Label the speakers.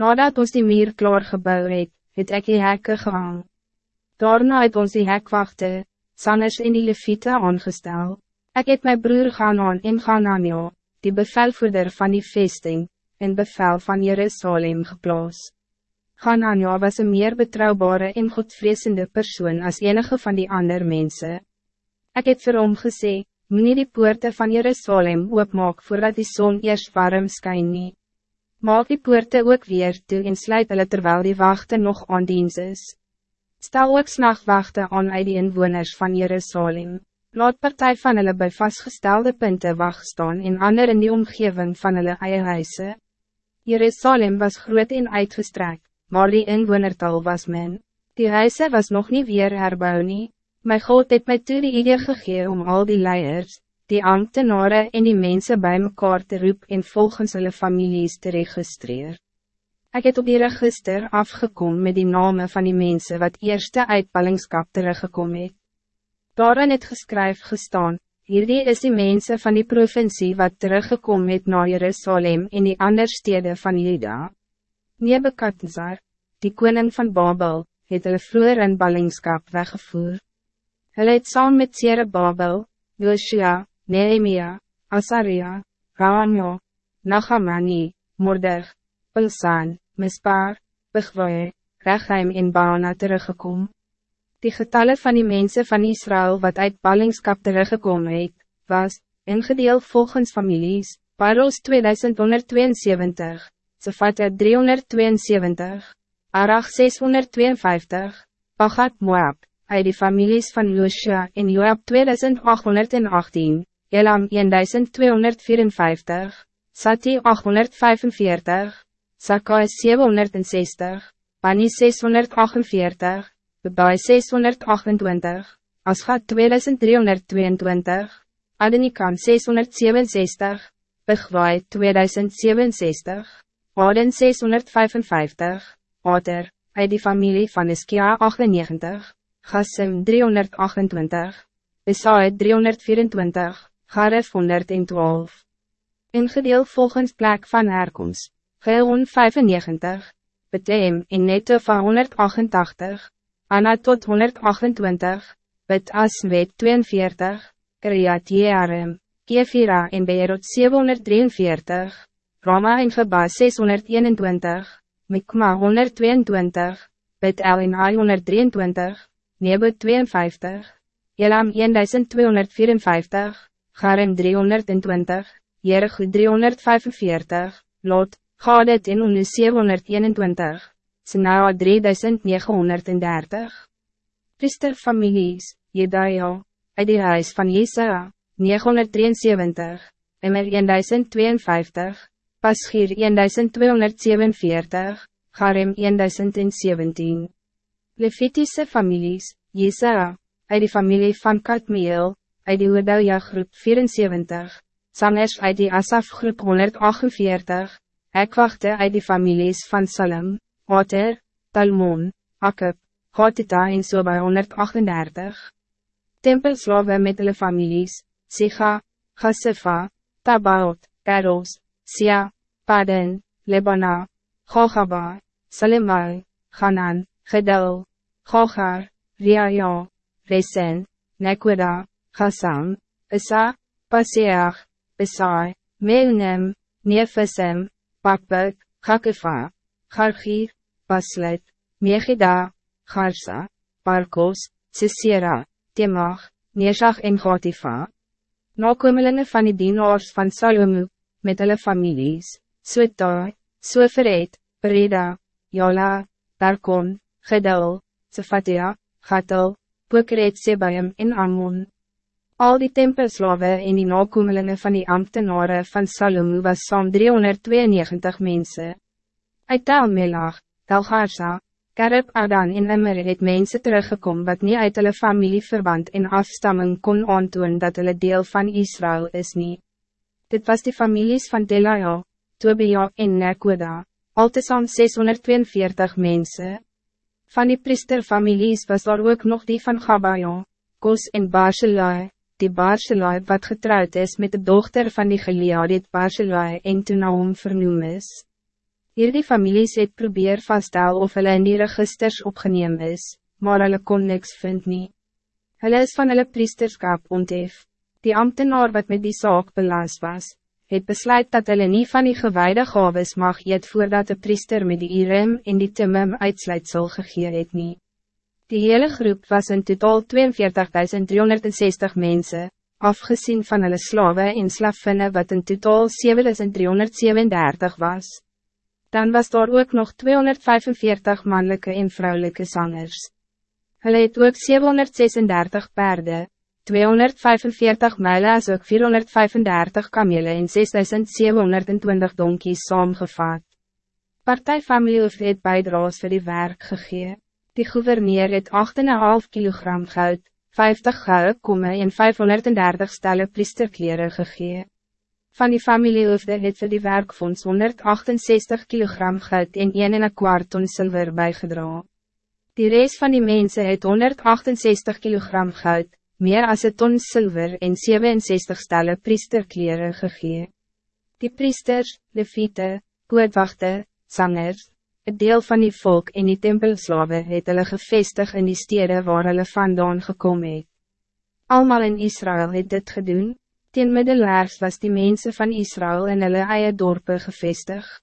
Speaker 1: Nadat ons die meer klaar gebouw het, het ek die hekke gehang. Daarna het ons die hekwachte, Sanners en die Levite aangestel. Ik het mijn broer Ganan en Ganania, die bevelvoerder van die vesting, en bevel van Jerusalem geplaas. Ganania was een meer betrouwbare en godvreesende persoon als enige van die andere mensen. Ik het vir hom gesê, moet die poorte van Jerusalem oopmaak voordat die zon eerst warm skyn nie. Maak die poorte ook weer toe en sluit hulle terwijl die wachten nog aan diens is. Stel ook snachtwachten aan uit die inwoners van Jerusalem. Laat partij van hulle bij vastgestelde punten wacht staan en ander in die omgeving van hulle eie huise. Jerusalem was groot en uitgestrekt, maar die inwonertal was min. Die huise was nog niet weer herbouw nie. My God het my toe die idee gegee om al die leiers, die ambtenaren en die mensen bij mekaar te roep en volgens hulle families te registreer. Ik het op die register afgekom met die namen van die mensen wat eerste uitballingskap teruggekom het. Daarin het geskryf gestaan, hierdie is die mensen van die provincie wat teruggekom het na Jerusalem en die ander steden van Juda. Nebekadzar, die koning van Babel, het hulle vroeger in ballingskap weggevoer. Hulle het saam met Sere Babel, Joshua, Nehemia, Asaria, Raamjo, Nagamani, Mordig, Pilsan, Mispar, Bigwae, Regheim en Baana teruggekom. Die getallen van die mensen van Israël wat uit ballingskap teruggekomen het, was, ingedeel volgens families, Paros 2172, Zefata 372, Arach 652, Pagat Moab, uit die families van Joshua en Joab 2818, Elam 1254, Sati 845, Sakai 760, Pani 648, Bebai 628, Asgat 2322, Adenikam 667, Begwaai 2067, Aden 655, Ater, uit die familie van Iskia 98, Gassim 328, Isai 324, Garef 112. Ingedeel volgens plek van herkomst, Geon 95, Betem en Netto van 188, Anna tot 128, Bet Aswet 42, Kriat Jearim, Kefira en Beerot 743, Rama en Geba 621, Mikma 122, Bet El en Ai 123, Nebo 52, Elam 1254, Garem 320, Jericho 345, Lot, Gadet en Onu 721, Senawa 3930. Priesterfamilies, Jedaja, uit die huis van Jesaja, 973, Immer 1052, Paschir 1247, Garem 1017. Levitische families, Jesaja, uit die familie van Katmeel, uit die Oudouja groep 74, Sangers uit die Asaf groep 148, Ekwachte uit die families van Salem, Water, Talmon, Akub, Gatita en so by 138. Tempelslawe met hulle families, Siga, Gasifa, Tabaot, Eros, Sia, Paden, Lebana, Chogaba, Salemai, Hanan, Gedel, Chogar, Riaya, Resen, Nekweda, Chassam, Isa, Paseach, Besai, Meunem, Nefesem, Pakbek, Chakefa, Chargir, Baslet, Megida, Garsa, Parkos, Sisera, Temach, Neeshach en Gatifa. Nakomelinge van die dienaars van Salomo, met hulle families, Sotai, Soferet, Pereda, Jala, Darkon, Gedel, Sefatia, Gatel, Pokeret Sebaim en Ammon. Al die tempelslawe en die nakomelinge van die ambtenaren van Salomo was saam 392 mensen. Uit Telmelag, Telgarsa, Karib Adan en Immer het mense teruggekom wat niet uit hulle familieverband en afstamming kon aantoon dat hulle deel van Israël is niet. Dit was de families van Delaja, Tobia en Nekoda, altesaam 642 mensen. Van die priesterfamilies was daar ook nog die van Gabaja, Kos en Barcelai, die Barcelai wat getrouwd is met de dochter van die Gileadit Barcelai en toen Naum vernoem is. Hierdie families het probeer vaststel of hulle in die registers opgeneem is, maar hulle kon niks vind nie. Hulle is van hulle priesterskap onthef. Die ambtenaar wat met die zaak belast was, het besluit dat hulle nie van die gewijde gaves mag eet voordat de priester met die Irem en die Timim uitsluitsel gegee het nie. Die hele groep was in totaal 42.360 mensen, afgezien van hulle slawe en slavinne wat in totaal 7337 was dan was daar ook nog 245 mannelijke en vrouwelijke zangers. Hulle het ook 736 paarden, 245 mijlen as ook 435 kamele en 6720 donkies saamgevat. Partijfamilie het bijdraas voor die werk gegee. Die gouverneur het 8,5 kilogram goud, 50 gouden komme en 530 stelle priesterkleren gegee. Van die familiehoofde het vir die werkfonds 168 kilogram goud en 1 en een kwart ton zilver bijgedra. Die rest van die mensen het 168 kilogram goud, meer als een ton zilver en 67 stelle priesterkleren gegee. Die priesters, leviete, poedwachte, zangers, het deel van die volk en die tempelslawe het hulle gevestig in die steden waar hulle vandaan gekomen het. Almal in Israël het dit gedaan. Teen middelaars was die mensen van Israël in hulle eie dorpe gevestigd.